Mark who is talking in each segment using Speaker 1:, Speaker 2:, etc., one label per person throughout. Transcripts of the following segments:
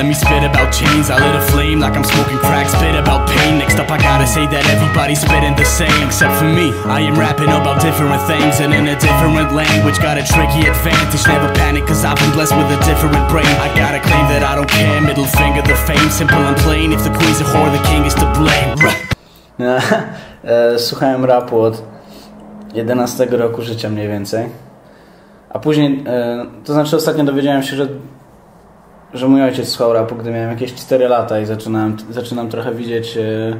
Speaker 1: let me spit about chains. I lit a flame like I'm smoking crack, spit about pain. Next up, I gotta say that everybody's spitting the same, except for me. I am rapping about different things and in a different language. Got a tricky advantage, never panic, cause I've been blessed with a different brain. I gotta claim that I don't care, middle finger the fame, simple and plain. If the queen's a whore, the king is to blame.
Speaker 2: Słuchałem rapu od 11 roku życia mniej więcej. A później, to znaczy ostatnio dowiedziałem się, że, że mój ojciec słuchał rapu, gdy miałem jakieś 4 lata i zaczynałem, zaczynam trochę widzieć e, e,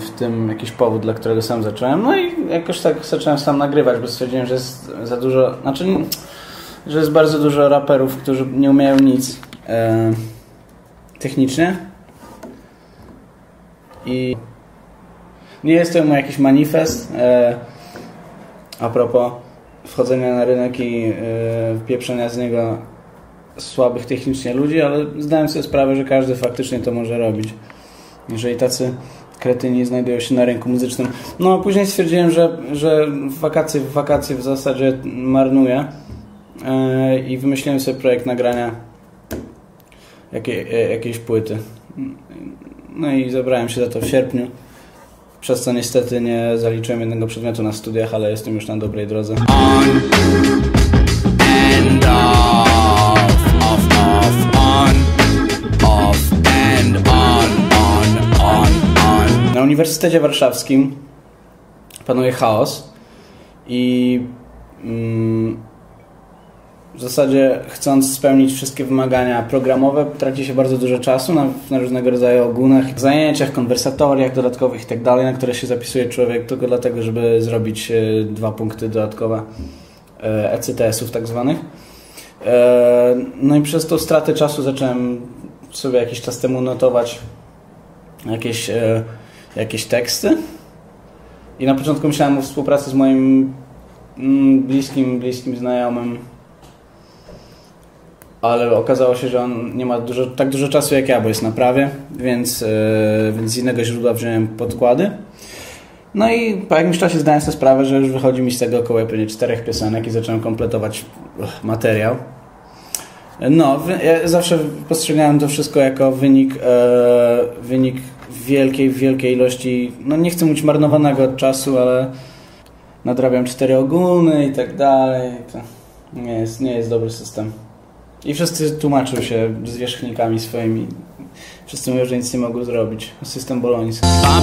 Speaker 2: w tym jakiś powód, dla którego sam zacząłem. No i jakoś tak zacząłem sam nagrywać, bo stwierdziłem, że jest za dużo, znaczy, że jest bardzo dużo raperów, którzy nie umieją nic e, technicznie. I nie jest to jakiś manifest a propos wchodzenia na rynek i e, wpieprzenia z niego słabych technicznie ludzi, ale zdałem sobie sprawę, że każdy faktycznie to może robić. Jeżeli tacy kretyni znajdują się na rynku muzycznym. No a później stwierdziłem, że, że wakacje, w wakacje w zasadzie marnuję e, i wymyśliłem sobie projekt nagrania e, jakiejś płyty. No i zabrałem się za to w sierpniu. Przez co niestety nie zaliczyłem jednego przedmiotu na studiach, ale jestem już na dobrej drodze.
Speaker 1: On
Speaker 2: Uniwersytecie Warszawskim panuje chaos i mm, w zasadzie chcąc spełnić wszystkie wymagania programowe traci się bardzo dużo czasu na, na różnego rodzaju ogólnych zajęciach, konwersatoriach dodatkowych itd., na które się zapisuje człowiek tylko dlatego, żeby zrobić e, dwa punkty dodatkowe e, ECTS-ów tak zwanych. E, no i przez tą stratę czasu zacząłem sobie jakiś czas temu notować jakieś, e, jakieś teksty i na początku myślałem o współpracy z moim mm, bliskim, bliskim znajomym ale okazało się, że on nie ma dużo, tak dużo czasu jak ja, bo jest na prawie, więc, yy, więc z innego źródła wziąłem podkłady. No i po jakimś czasie zdałem sobie sprawę, że już wychodzi mi z tego około pewnie czterech piosenek i zacząłem kompletować materiał. No, ja zawsze postrzegałem to wszystko jako wynik, e, wynik wielkiej, wielkiej ilości, no nie chcę mówić marnowanego czasu, ale nadrabiam cztery ogólne i tak dalej. To nie jest, nie jest dobry system. I wszyscy tłumaczą się zwierzchnikami swoimi. Wszyscy mówią, że nic nie mogą zrobić. System boloński.
Speaker 1: Pam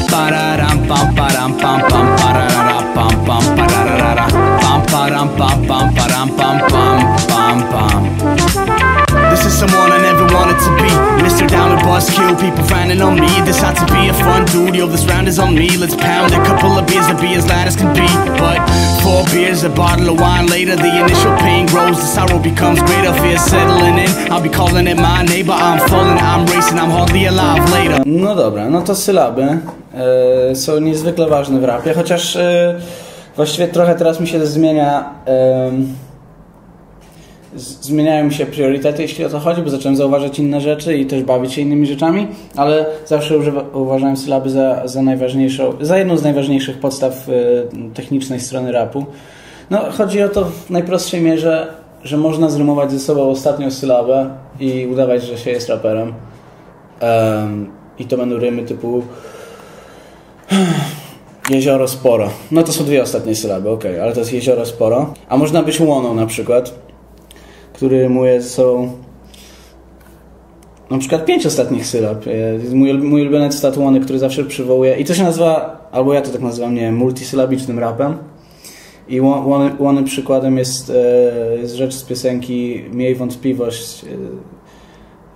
Speaker 1: This is someone I never wanted to be. Mr. Down Downer Buzzkill, people frowning on me. Had to be a fun dude, yo, this round is on me. Let's pound a couple of beers and be as loud as can be. But four beers, a bottle of wine later The initial pain grows, the sorrow becomes greater. Fear settling in, I'll be calling it my neighbor. I'm falling, I'm racing, I'm hardly alive later.
Speaker 2: No dobra, no to sylaby. E, są niezwykle ważne w rapie, chociaż e, właściwie trochę teraz mi się zmienia e, zmieniają mi się priorytety, jeśli o to chodzi, bo zacząłem zauważać inne rzeczy i też bawić się innymi rzeczami, ale zawsze uważałem sylaby za, za najważniejszą, za jedną z najważniejszych podstaw e, technicznej strony rapu. No, chodzi o to w najprostszej mierze, że można zrymować ze sobą ostatnią sylabę i udawać, że się jest raperem. Em, I to będą rymy typu jezioro sporo. No to są dwie ostatnie sylaby, ok, ale to jest jezioro sporo. A można być łoną na przykład, który rymuje ze sobą na przykład pięć ostatnich sylab. E, Mój, mój ulubiony cytat łony, który zawsze przywołuję. I to się nazywa, albo ja to tak nazywam, nie multisylabicznym rapem. I ło- łony, łony przykładem jest, e, jest rzecz z piosenki Miej wątpliwość e,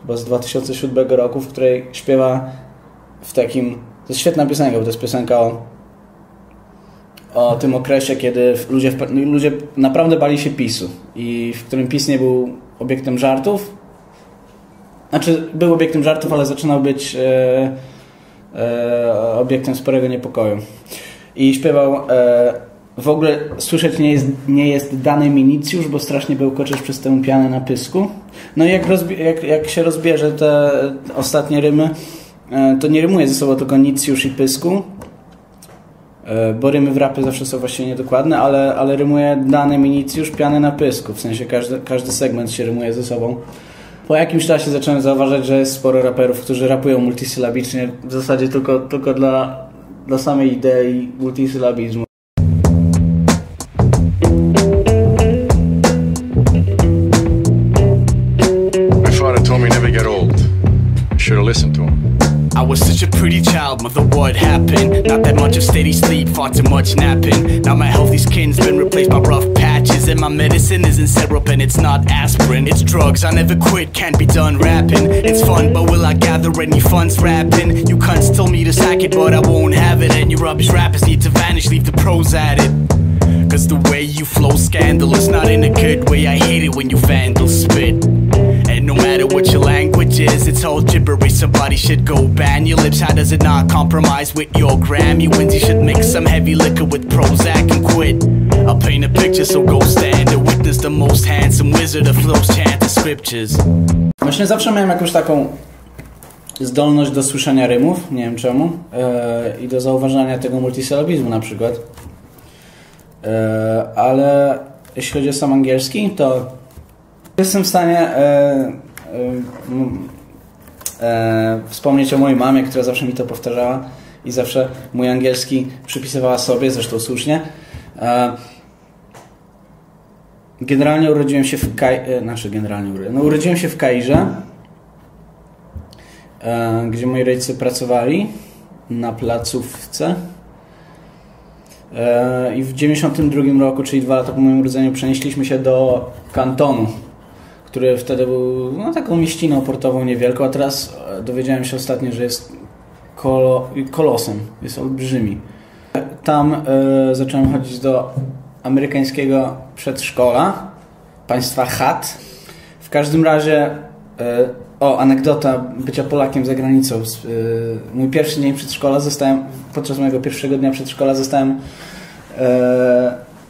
Speaker 2: chyba z 2007 roku, w której śpiewa w takim... To jest świetna piosenka, bo to jest piosenka o, o tym okresie, kiedy ludzie, w- ludzie naprawdę bali się PiSu i w którym PiS nie był obiektem żartów. Znaczy, był obiektem żartów, ale zaczynał być e, e, obiektem sporego niepokoju. I śpiewał e, w ogóle słyszeć nie jest, nie jest dany minicjusz, bo strasznie bełkoczesz przez tę pianę na pysku. No i jak, jak, jak się rozbierze te ostatnie rymy, e, to nie rymuje ze sobą tylko nicjusz i pysku, bo rymy w rapie zawsze są właściwie niedokładne, ale, ale rymuje dany minicjusz piany na pysku, w sensie każdy, każdy segment się rymuje ze sobą. po jakimś czasie zacząłem zauważać, że jest sporo raperów, którzy rapują multisylabicznie, w zasadzie tylko, tylko dla, dla samej idei multisylabizmu.
Speaker 1: Such a pretty child, mother, what happened? Not that much of steady sleep, far too much napping. Now my healthy skin's been replaced by rough patches, and my medicine isn't syrup and it's not aspirin. It's drugs, I never quit, can't be done rapping. It's fun, but will I gather any funds rapping? You cunts told me to sack it, but I won't have it, and your rubbish rappers need to vanish, leave the pros at it. Cause the way you flow scandalous, not in a good way. I hate it when you vandal spit. No matter what your language is, it's all gibberish. Somebody should go ban your lips. How does it not compromise with your Grammy wins? You should mix some heavy liquor with Prozac and quit. I'll paint a picture, so go stand and witness the most handsome wizard of flows chant the scriptures.
Speaker 2: Właśnie zawsze miałem jakąś taką zdolność do słyszenia rymów, nie wiem czemu, e, i do zauważania tego multisylabizmu na przykład. E, ale jeśli chodzi o sam angielski, to jestem w stanie e, e, e, wspomnieć o mojej mamie, która zawsze mi to powtarzała i zawsze mój angielski przypisywała sobie, zresztą słusznie. E, Generalnie urodziłem się w Kairze, znaczy generalnie urodziłem, no urodziłem się w Kairze, e, gdzie moi rodzice pracowali na placówce. E, I w 92 roku, czyli dwa lata po moim urodzeniu, przenieśliśmy się do kantonu, który wtedy był no, taką mieściną portową niewielką, a teraz e, dowiedziałem się ostatnio, że jest kolo, kolosem, jest olbrzymi. Tam e, zacząłem chodzić do amerykańskiego przedszkola, państwa Hat. W każdym razie, e, o, anegdota bycia Polakiem za granicą. E, mój pierwszy dzień przedszkola zostałem, podczas mojego pierwszego dnia przedszkola zostałem,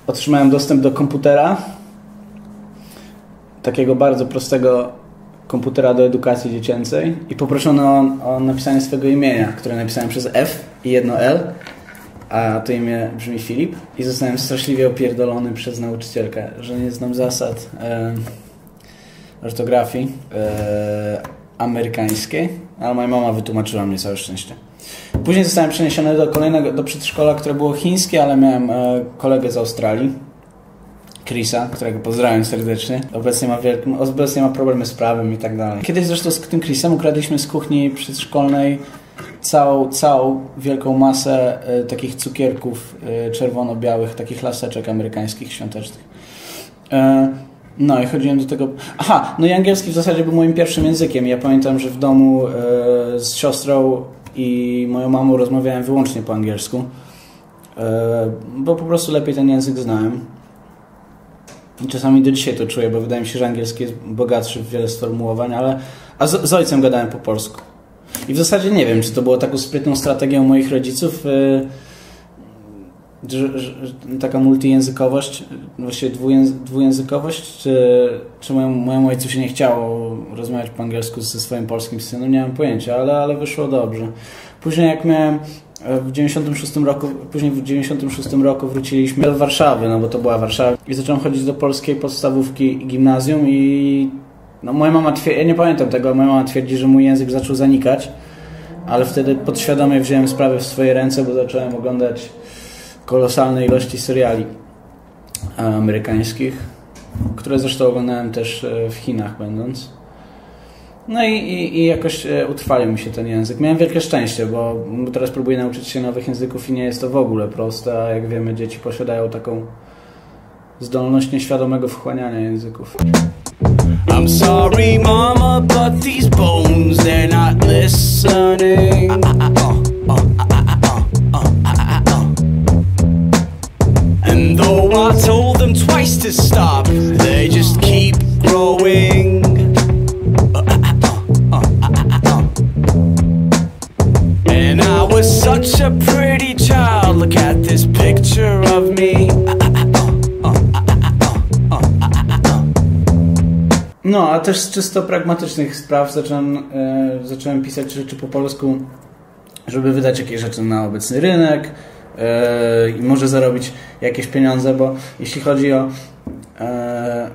Speaker 2: otrzymałem dostęp do komputera, takiego bardzo prostego komputera do edukacji dziecięcej i poproszono o, o napisanie swojego imienia, które napisałem przez F i jedno L a to imię brzmi Filip i zostałem straszliwie opierdolony przez nauczycielkę, że nie znam zasad e, ortografii e, amerykańskiej, ale moja mama wytłumaczyła mnie całe szczęście. Później zostałem przeniesiony do kolejnego, do przedszkola, które było chińskie, ale miałem e, kolegę z Australii, Chrisa, którego pozdrawiam serdecznie. Obecnie ma, wielki, obecnie ma problemy z prawem i tak dalej. Kiedyś zresztą z tym Chrisem ukradliśmy z kuchni przedszkolnej całą, całą wielką masę e, takich cukierków e, czerwono-białych, takich laseczek amerykańskich świątecznych. E, no i chodziłem do tego... Aha, no i angielski w zasadzie był moim pierwszym językiem. Ja pamiętam, że w domu z siostrą i moją mamą rozmawiałem wyłącznie po angielsku, bo po prostu lepiej ten język znałem. Czasami do dzisiaj to czuję, bo wydaje mi się, że angielski jest bogatszy w wiele sformułowań, ale a z, z ojcem gadałem po polsku. I w zasadzie nie wiem, czy to było taką sprytną strategią moich rodziców, yy, że, że, taka multijęzykowość, właściwie dwujęzy, dwujęzykowość, czy, czy mojemu, mojemu ojcu się nie chciało rozmawiać po angielsku ze swoim polskim synem, nie mam pojęcia, ale, ale wyszło dobrze. Później jak miałem w 96 roku, później w 96 roku wróciliśmy do Warszawy, no bo to była Warszawa i zacząłem chodzić do polskiej podstawówki i gimnazjum i no moja mama twierdzi, ja nie pamiętam tego, moja mama twierdzi, że mój język zaczął zanikać, ale wtedy podświadomie wziąłem sprawę w swoje ręce, bo zacząłem oglądać kolosalne ilości seriali amerykańskich, które zresztą oglądałem też w Chinach będąc. No i, i, i jakoś utrwalił mi się ten język. Miałem wielkie szczęście, bo teraz próbuję nauczyć się nowych języków i nie jest to w ogóle proste, a jak wiemy dzieci posiadają taką zdolność nieświadomego wchłaniania języków.
Speaker 1: I'm sorry, mama, but these bones, they're not listening. Though I told them twice to stop, they just keep growing. And I was such a pretty child. Look at this picture of me.
Speaker 2: No, a też z czysto pragmatycznych spraw zacząłem, e, zacząłem pisać rzeczy po polsku, żeby wydać jakieś rzeczy na obecny rynek i może zarobić jakieś pieniądze, bo jeśli chodzi o, e,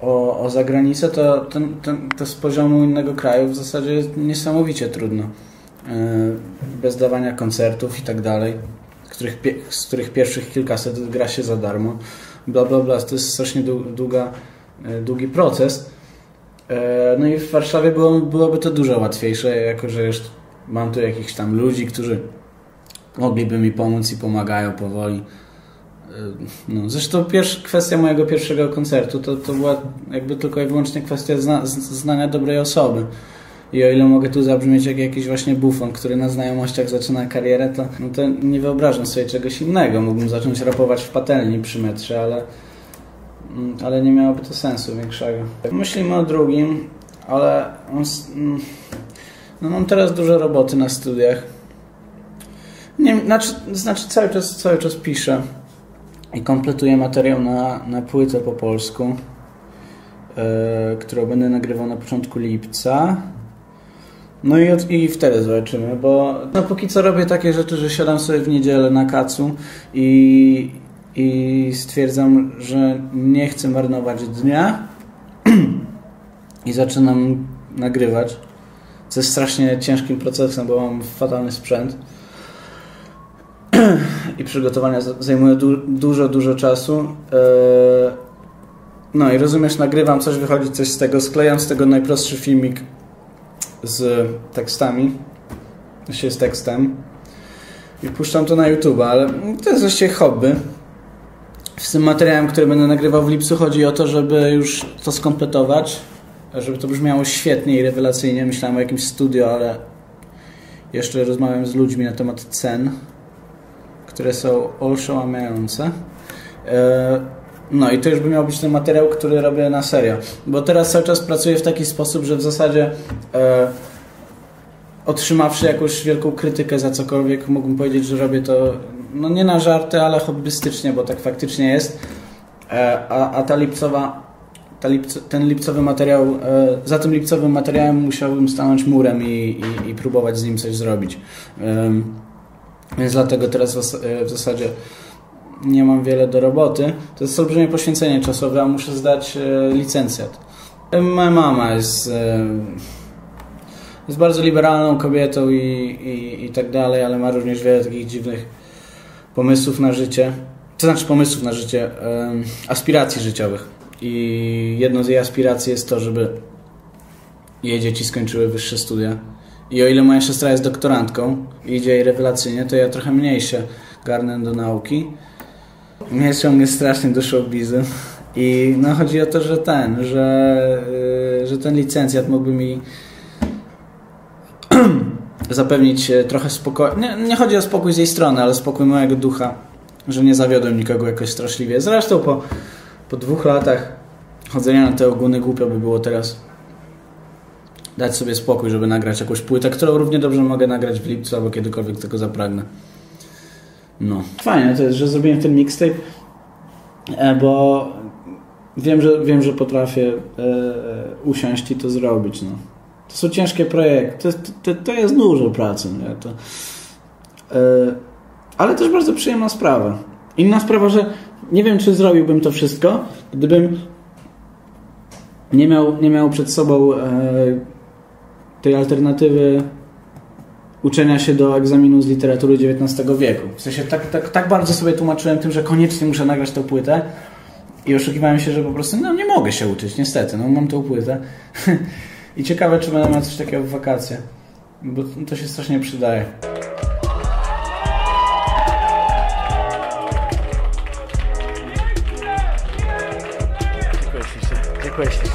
Speaker 2: o, o zagranicę, to, ten, ten, to z poziomu innego kraju w zasadzie jest niesamowicie trudno. Yy, bez dawania koncertów i tak dalej, z których pierwszych kilkaset gra się za darmo. Bla, bla, bla. To jest strasznie długa, yy, długi proces. Yy, no i w Warszawie było, byłoby to dużo łatwiejsze, jako że już mam tu jakichś tam ludzi, którzy mogliby mi pomóc i pomagają powoli. No, zresztą pierwsza, kwestia mojego pierwszego koncertu to, to była jakby tylko i wyłącznie kwestia zna, znania dobrej osoby. I o ile mogę tu zabrzmieć jak jakiś właśnie bufon, który na znajomościach zaczyna karierę, to, no to nie wyobrażam sobie czegoś innego. Mógłbym zacząć rapować w patelni przy metrze, ale, mm, ale nie miałoby to sensu większego. Myślimy o drugim, ale on, mm, no mam teraz dużo roboty na studiach. Nie, znaczy, znaczy cały czas, cały czas piszę i kompletuję materiał na, na płytę po polsku, yy, którą będę nagrywał na początku lipca. No i, od, i wtedy zobaczymy, bo no póki co robię takie rzeczy, że siadam sobie w niedzielę na kacu i, i stwierdzam, że nie chcę marnować dnia i zaczynam nagrywać, co jest strasznie ciężkim procesem, bo mam fatalny sprzęt i przygotowania zajmuje du dużo, dużo czasu. E, no i rozumiesz, nagrywam coś, wychodzi coś z tego, sklejam z tego najprostszy filmik z tekstami, się z tekstem i puszczam to na YouTube, ale to jest właściwie hobby. Z tym materiałem, który będę nagrywał w lipcu chodzi o to, żeby już to skompletować, żeby to brzmiało świetnie i rewelacyjnie. Myślałem o jakimś studio, ale jeszcze rozmawiam z ludźmi na temat cen które są oszałamiające. E, no i to już by miał być ten materiał, który robię na serio. Bo teraz cały czas pracuję w taki sposób, że w zasadzie e, otrzymawszy jakąś wielką krytykę za cokolwiek, mógłbym powiedzieć, że robię to no nie na żarty, ale hobbystycznie, bo tak faktycznie jest. E, a, a ta lipcowa, ta lipco, ten lipcowy materiał, e, za tym lipcowym materiałem musiałbym stanąć murem i, i, i próbować z nim coś zrobić. Więc dlatego teraz w zasadzie nie mam wiele do roboty. To jest olbrzymie poświęcenie czasowe, a muszę zdać e, licencjat. Moja mama jest, e, jest bardzo liberalną kobietą i, i, i tak dalej, ale ma również wiele takich dziwnych pomysłów na życie. To znaczy pomysłów na życie, aspiracji życiowych. I jedną z jej aspiracji jest to, żeby jej dzieci skończyły wyższe studia i o ile moja siostra jest doktorantką i idzie jej rewelacyjnie, to ja trochę mniej się garnę do nauki. Mnie ciągnie strasznie do showbizu. I no chodzi o to, że ten, że, yy, że ten licencjat mógłby mi zapewnić trochę spokoju. Nie, nie, chodzi o spokój z jej strony, ale spokój mojego ducha, że nie zawiodłem nikogo jakoś straszliwie. Zresztą po, po dwóch latach chodzenia na te oguny głupio by było teraz dać sobie spokój, żeby nagrać jakąś płytę, którą równie dobrze mogę nagrać w lipcu albo kiedykolwiek tego zapragnę. No. Fajne to jest, że zrobiłem ten mixtape, e, bo wiem, że, wiem, że potrafię e, usiąść i to zrobić. No. To są ciężkie projekty, to, to, to jest dużo pracy. Nie? To, e, ale też bardzo przyjemna sprawa. Inna sprawa, że nie wiem, czy zrobiłbym to wszystko, gdybym nie miał, nie miał przed sobą e, tej alternatywy uczenia się do egzaminu z literatury XIX wieku. W sensie tak, tak, tak bardzo sobie tłumaczyłem tym, że koniecznie muszę nagrać tę płytę i oszukiwałem się, że po prostu no, nie mogę się uczyć, niestety, no mam tę płytę. I ciekawe, czy będę miał coś takiego w wakacje, bo to się strasznie przydaje. Dziękuję. Dziękuję.